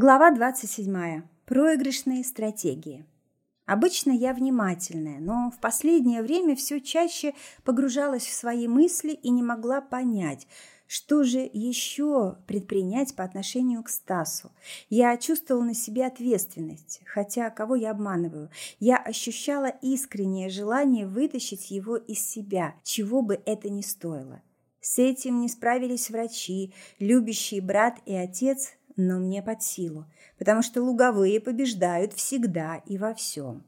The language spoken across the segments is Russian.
Глава 27. Проигрышные стратегии. Обычно я внимательная, но в последнее время все чаще погружалась в свои мысли и не могла понять, что же еще предпринять по отношению к Стасу. Я чувствовала на себе ответственность, хотя кого я обманываю. Я ощущала искреннее желание вытащить его из себя, чего бы это ни стоило. С этим не справились врачи, любящий брат и отец но мне под силу, потому что луговые побеждают всегда и во всем.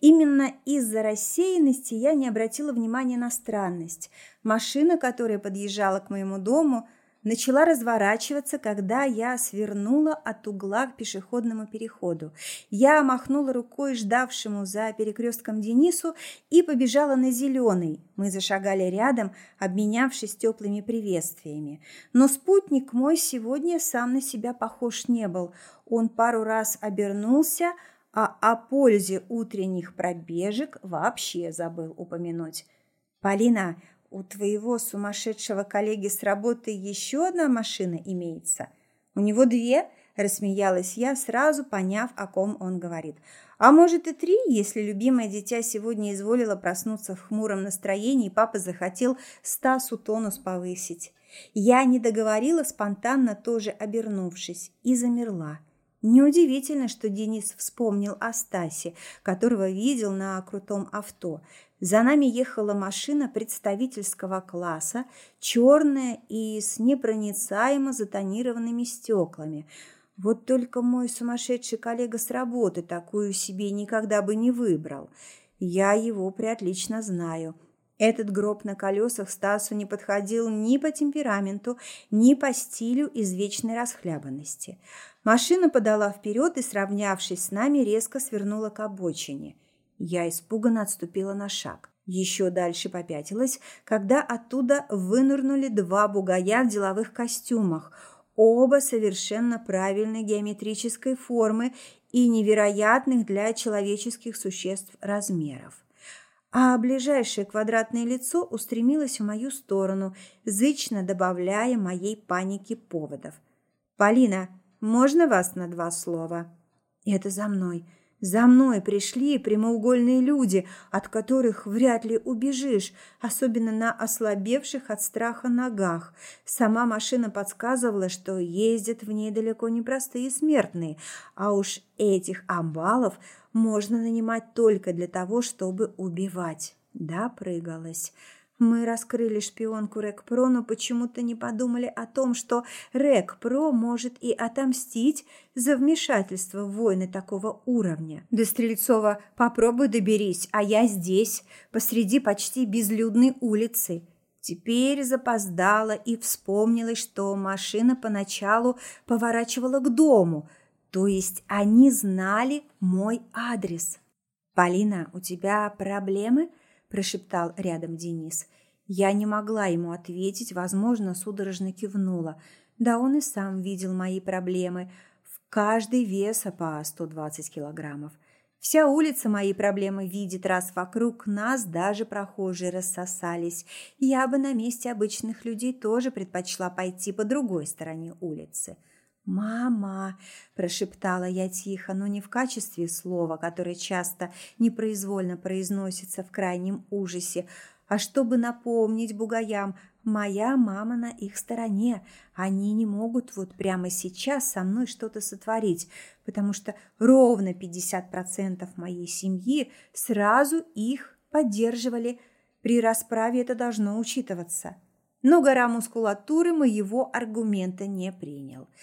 Именно из-за рассеянности я не обратила внимания на странность. Машина, которая подъезжала к моему дому, начала разворачиваться, когда я свернула от угла к пешеходному переходу. Я махнула рукой ждавшему за перекрестком Денису и побежала на зеленый. Мы зашагали рядом, обменявшись теплыми приветствиями. Но спутник мой сегодня сам на себя похож не был. Он пару раз обернулся, а о пользе утренних пробежек вообще забыл упомянуть. «Полина, у твоего сумасшедшего коллеги с работы еще одна машина имеется? У него две?» – рассмеялась я, сразу поняв, о ком он говорит. «А может и три, если любимое дитя сегодня изволило проснуться в хмуром настроении, и папа захотел Стасу тонус повысить». Я не договорила, спонтанно тоже обернувшись, и замерла. Неудивительно, что Денис вспомнил о Стасе, которого видел на крутом авто. За нами ехала машина представительского класса, черная и с непроницаемо затонированными стеклами. Вот только мой сумасшедший коллега с работы такую себе никогда бы не выбрал. Я его приотлично знаю. Этот гроб на колесах Стасу не подходил ни по темпераменту, ни по стилю извечной расхлябанности. Машина подала вперед и, сравнявшись с нами, резко свернула к обочине – я испуганно отступила на шаг. Еще дальше попятилась, когда оттуда вынырнули два бугая в деловых костюмах, оба совершенно правильной геометрической формы и невероятных для человеческих существ размеров. А ближайшее квадратное лицо устремилось в мою сторону, зычно добавляя моей панике поводов. «Полина, можно вас на два слова?» «Это за мной», за мной пришли прямоугольные люди, от которых вряд ли убежишь, особенно на ослабевших от страха ногах. Сама машина подсказывала, что ездят в ней далеко не простые смертные, а уж этих амбалов можно нанимать только для того, чтобы убивать. Да, прыгалась. Мы раскрыли шпионку Рекпро, но почему-то не подумали о том, что Рекпро может и отомстить за вмешательство в войны такого уровня. До Стрельцова попробуй доберись, а я здесь, посреди почти безлюдной улицы. Теперь запоздала и вспомнила, что машина поначалу поворачивала к дому, то есть они знали мой адрес. «Полина, у тебя проблемы?» Прошептал рядом Денис. Я не могла ему ответить, возможно, судорожно кивнула. Да он и сам видел мои проблемы. В каждой веса по 120 килограммов. Вся улица мои проблемы видит, раз вокруг нас даже прохожие рассосались. Я бы на месте обычных людей тоже предпочла пойти по другой стороне улицы. «Мама!» – прошептала я тихо, но не в качестве слова, которое часто непроизвольно произносится в крайнем ужасе, а чтобы напомнить бугаям, моя мама на их стороне. Они не могут вот прямо сейчас со мной что-то сотворить, потому что ровно 50% моей семьи сразу их поддерживали. При расправе это должно учитываться. Но гора мускулатуры моего аргумента не принял –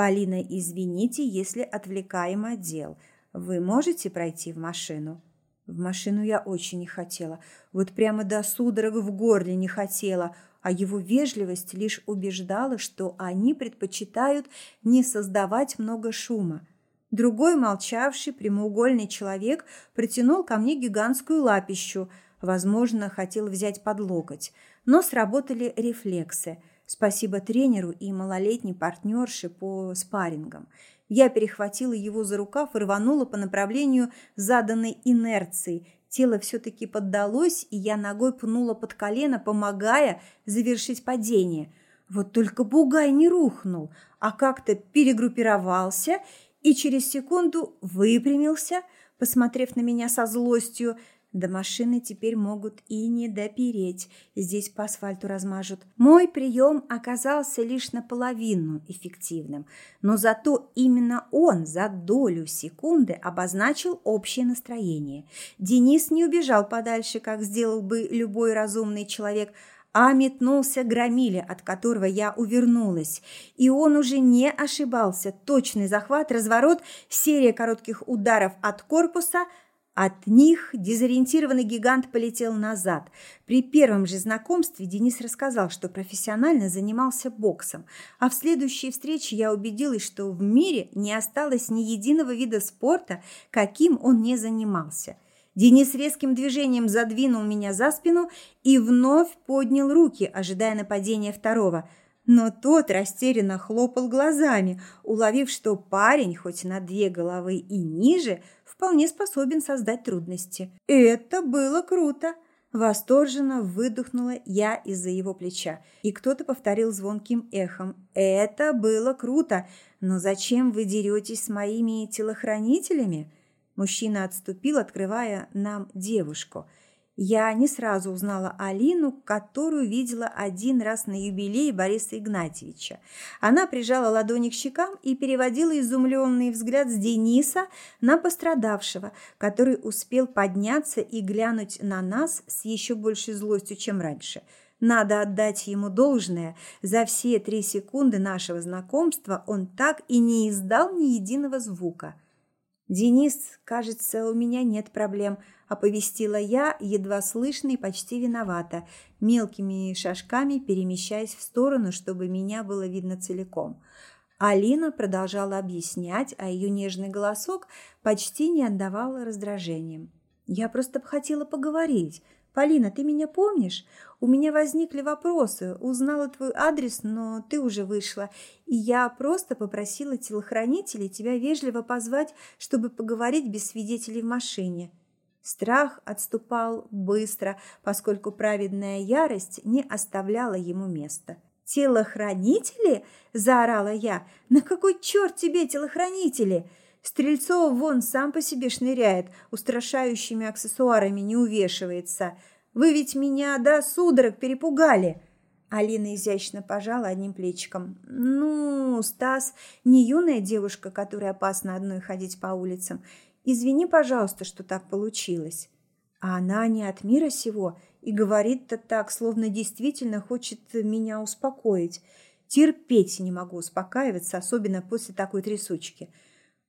«Полина, извините, если отвлекаем отдел. Вы можете пройти в машину?» В машину я очень не хотела. Вот прямо до судорог в горле не хотела, а его вежливость лишь убеждала, что они предпочитают не создавать много шума. Другой молчавший прямоугольный человек протянул ко мне гигантскую лапищу, возможно, хотел взять под локоть, но сработали рефлексы – Спасибо тренеру и малолетней партнерше по спаррингам. Я перехватила его за рукав и рванула по направлению заданной инерции. Тело все-таки поддалось, и я ногой пнула под колено, помогая завершить падение. Вот только бугай не рухнул, а как-то перегруппировался и через секунду выпрямился, посмотрев на меня со злостью – до машины теперь могут и не допереть, здесь по асфальту размажут. Мой прием оказался лишь наполовину эффективным, но зато именно он за долю секунды обозначил общее настроение. Денис не убежал подальше, как сделал бы любой разумный человек, а метнулся громиле, от которого я увернулась. И он уже не ошибался. Точный захват, разворот, серия коротких ударов от корпуса – от них дезориентированный гигант полетел назад. При первом же знакомстве Денис рассказал, что профессионально занимался боксом, а в следующей встрече я убедилась, что в мире не осталось ни единого вида спорта, каким он не занимался. Денис резким движением задвинул меня за спину и вновь поднял руки, ожидая нападения второго – но тот растерянно хлопал глазами, уловив, что парень, хоть на две головы и ниже, вполне способен создать трудности. Это было круто. Восторженно выдохнула я из-за его плеча, и кто-то повторил звонким эхом. «Это было круто, но зачем вы деретесь с моими телохранителями?» Мужчина отступил, открывая нам девушку – я не сразу узнала Алину, которую видела один раз на юбилее Бориса Игнатьевича. Она прижала ладони к щекам и переводила изумленный взгляд с Дениса на пострадавшего, который успел подняться и глянуть на нас с еще большей злостью, чем раньше. Надо отдать ему должное. За все три секунды нашего знакомства он так и не издал ни единого звука. «Денис, кажется, у меня нет проблем», оповестила я, едва слышно и почти виновата, мелкими шажками перемещаясь в сторону, чтобы меня было видно целиком. Алина продолжала объяснять, а ее нежный голосок почти не отдавал раздражением. «Я просто хотела поговорить. Полина, ты меня помнишь? У меня возникли вопросы. Узнала твой адрес, но ты уже вышла. И я просто попросила телохранителей тебя вежливо позвать, чтобы поговорить без свидетелей в машине. Страх отступал быстро, поскольку праведная ярость не оставляла ему места. «Телохранители?» – заорала я. «На какой черт тебе телохранители?» Стрельцов вон сам по себе шныряет, устрашающими аксессуарами не увешивается. Вы ведь меня до судорог перепугали!» Алина изящно пожала одним плечиком. «Ну, Стас не юная девушка, которой опасно одной ходить по улицам. Извини, пожалуйста, что так получилось. А она не от мира сего и говорит-то так, словно действительно хочет меня успокоить. Терпеть не могу успокаиваться, особенно после такой трясучки.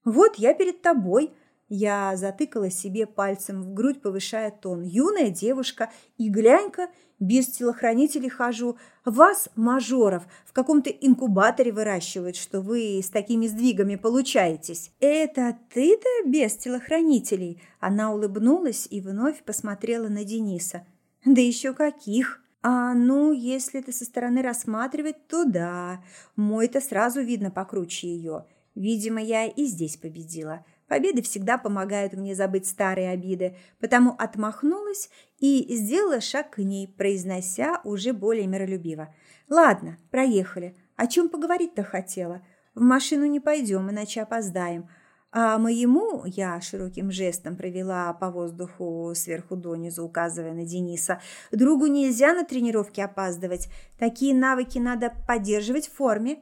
Вот я перед тобой, я затыкала себе пальцем в грудь, повышая тон. Юная девушка, и глянь-ка, без телохранителей хожу. Вас, мажоров, в каком-то инкубаторе выращивают, что вы с такими сдвигами получаетесь. Это ты-то без телохранителей? Она улыбнулась и вновь посмотрела на Дениса. Да еще каких! А ну, если ты со стороны рассматривать, то да. Мой-то сразу видно покруче ее. Видимо, я и здесь победила. Победы всегда помогают мне забыть старые обиды, потому отмахнулась и сделала шаг к ней, произнося уже более миролюбиво. «Ладно, проехали. О чем поговорить-то хотела? В машину не пойдем, иначе опоздаем. А моему, я широким жестом провела по воздуху сверху донизу, указывая на Дениса, другу нельзя на тренировке опаздывать. Такие навыки надо поддерживать в форме.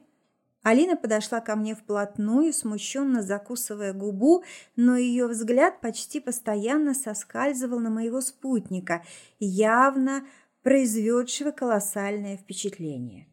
Алина подошла ко мне вплотную, смущенно закусывая губу, но ее взгляд почти постоянно соскальзывал на моего спутника, явно произведшего колоссальное впечатление.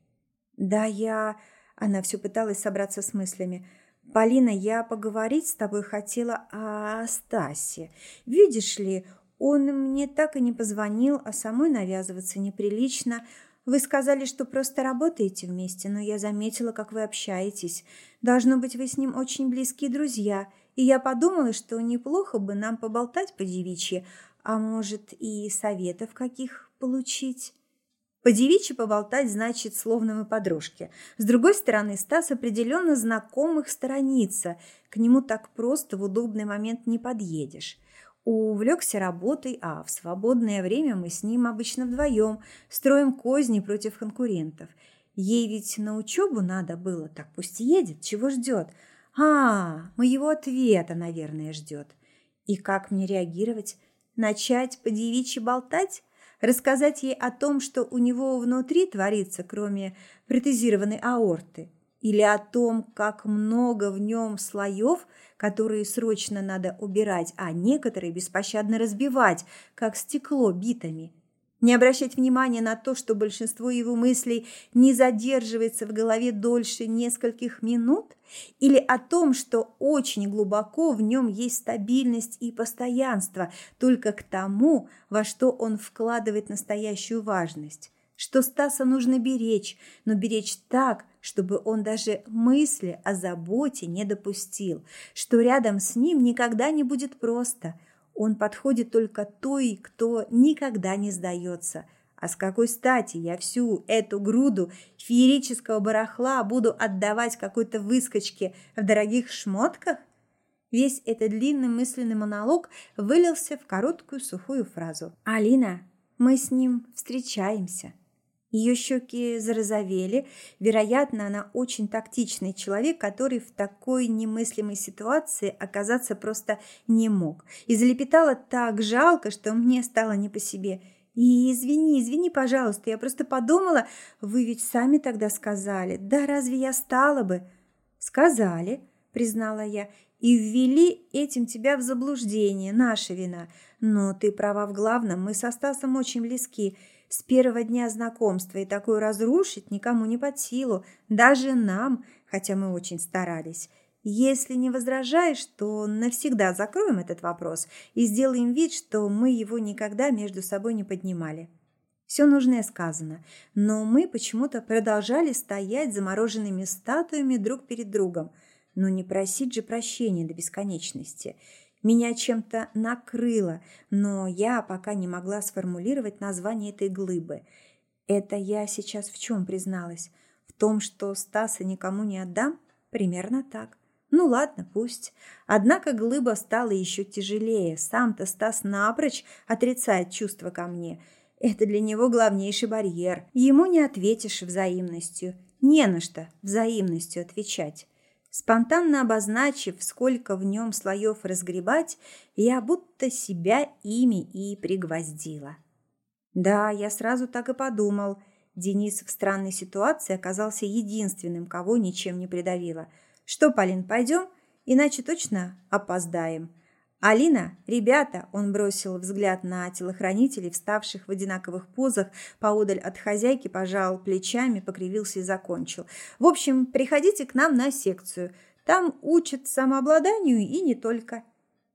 «Да я...» – она все пыталась собраться с мыслями. «Полина, я поговорить с тобой хотела о Стасе. Видишь ли, он мне так и не позвонил, а самой навязываться неприлично». Вы сказали, что просто работаете вместе, но я заметила, как вы общаетесь. Должно быть, вы с ним очень близкие друзья. И я подумала, что неплохо бы нам поболтать по девичьи, а может и советов каких получить. По девичьи поболтать значит, словно мы подружки. С другой стороны, Стас определенно знакомых сторонится. К нему так просто в удобный момент не подъедешь увлекся работой, а в свободное время мы с ним обычно вдвоем строим козни против конкурентов. Ей ведь на учебу надо было, так пусть едет, чего ждет? А, моего ответа, наверное, ждет. И как мне реагировать? Начать по девичьи болтать? Рассказать ей о том, что у него внутри творится, кроме протезированной аорты? Или о том, как много в нем слоев, которые срочно надо убирать, а некоторые беспощадно разбивать, как стекло битами? Не обращать внимания на то, что большинство его мыслей не задерживается в голове дольше нескольких минут, или о том, что очень глубоко в нем есть стабильность и постоянство только к тому, во что он вкладывает настоящую важность, что Стаса нужно беречь, но беречь так, чтобы он даже мысли о заботе не допустил, что рядом с ним никогда не будет просто – он подходит только той, кто никогда не сдается. А с какой стати я всю эту груду феерического барахла буду отдавать какой-то выскочке в дорогих шмотках? Весь этот длинный мысленный монолог вылился в короткую сухую фразу. «Алина, мы с ним встречаемся». Ее щеки зарозовели. Вероятно, она очень тактичный человек, который в такой немыслимой ситуации оказаться просто не мог. И залепетала так жалко, что мне стало не по себе. И извини, извини, пожалуйста, я просто подумала, вы ведь сами тогда сказали. Да разве я стала бы? Сказали, признала я, и ввели этим тебя в заблуждение, наша вина. Но ты права в главном, мы со Стасом очень близки с первого дня знакомства, и такое разрушить никому не под силу, даже нам, хотя мы очень старались. Если не возражаешь, то навсегда закроем этот вопрос и сделаем вид, что мы его никогда между собой не поднимали. Все нужное сказано, но мы почему-то продолжали стоять замороженными статуями друг перед другом. Но не просить же прощения до бесконечности – меня чем-то накрыло, но я пока не могла сформулировать название этой глыбы. Это я сейчас в чем призналась? В том, что Стаса никому не отдам? Примерно так. Ну ладно, пусть. Однако глыба стала еще тяжелее. Сам-то Стас напрочь отрицает чувства ко мне. Это для него главнейший барьер. Ему не ответишь взаимностью. Не на что взаимностью отвечать. Спонтанно обозначив, сколько в нем слоев разгребать, я будто себя ими и пригвоздила. Да, я сразу так и подумал. Денис в странной ситуации оказался единственным, кого ничем не придавило. Что, Полин, пойдем? Иначе точно опоздаем. «Алина, ребята!» – он бросил взгляд на телохранителей, вставших в одинаковых позах, поодаль от хозяйки, пожал плечами, покривился и закончил. «В общем, приходите к нам на секцию. Там учат самообладанию и не только».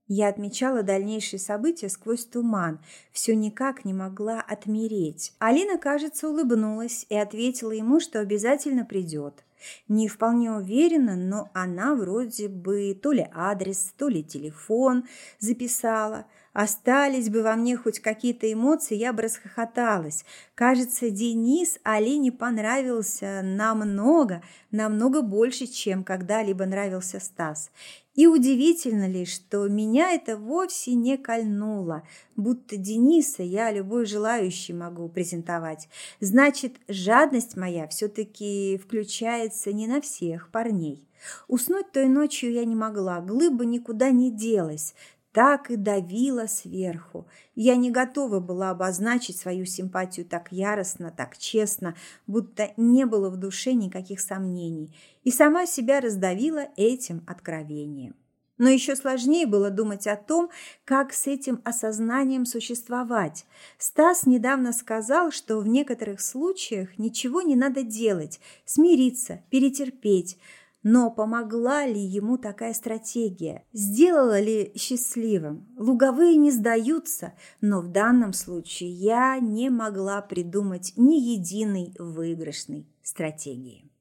Я отмечала дальнейшие события сквозь туман, все никак не могла отмереть. Алина, кажется, улыбнулась и ответила ему, что обязательно придет. Не вполне уверена, но она вроде бы то ли адрес, то ли телефон записала. Остались бы во мне хоть какие-то эмоции, я бы расхохоталась. Кажется, Денис Алине понравился намного, намного больше, чем когда-либо нравился Стас. И удивительно ли, что меня это вовсе не кольнуло, будто Дениса я любой желающий могу презентовать. Значит, жадность моя все-таки включается не на всех парней. Уснуть той ночью я не могла, глыба никуда не делась, так и давила сверху. Я не готова была обозначить свою симпатию так яростно, так честно, будто не было в душе никаких сомнений, и сама себя раздавила этим откровением. Но еще сложнее было думать о том, как с этим осознанием существовать. Стас недавно сказал, что в некоторых случаях ничего не надо делать, смириться, перетерпеть – но помогла ли ему такая стратегия? Сделала ли счастливым? Луговые не сдаются, но в данном случае я не могла придумать ни единой выигрышной стратегии.